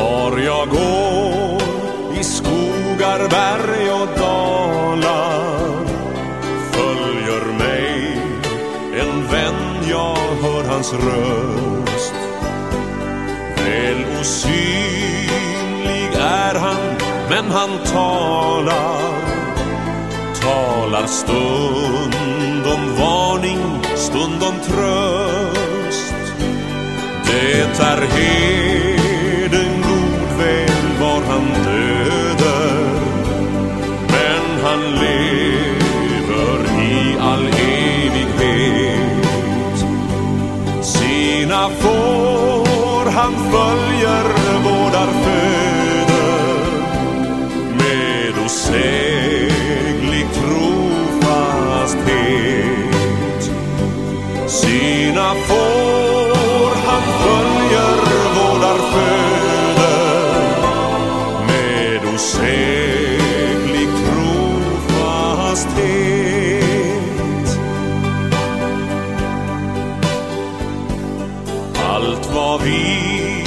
Var jag går i skogar, berg och dalar följer mig en vän, jag hör hans röst. Väl osynlig är han, men han talar talar stund om varning, stund om tröst. Det är helt han lever i all evighet. Sina får han följer, vårdar, föder med osäglig trofasthet. Sina får Allt vad vi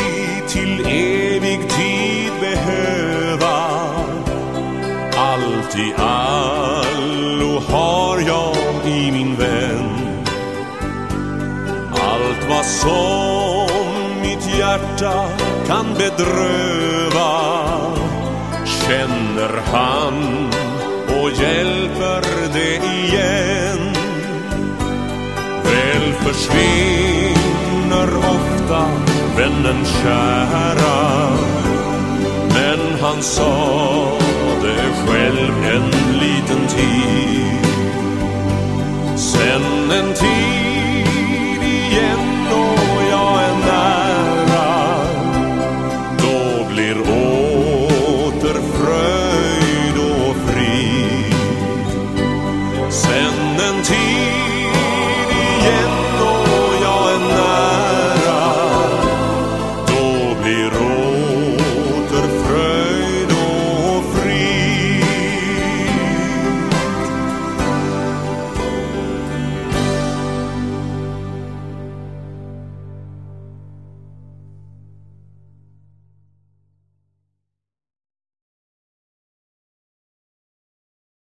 till evig tid behöva Allt i allo har jag i min vän. Allt vad som mitt hjärta kan bedröva Känner han och hjälper det igen. Väl försvinner vännen kära. Men han sa det själv en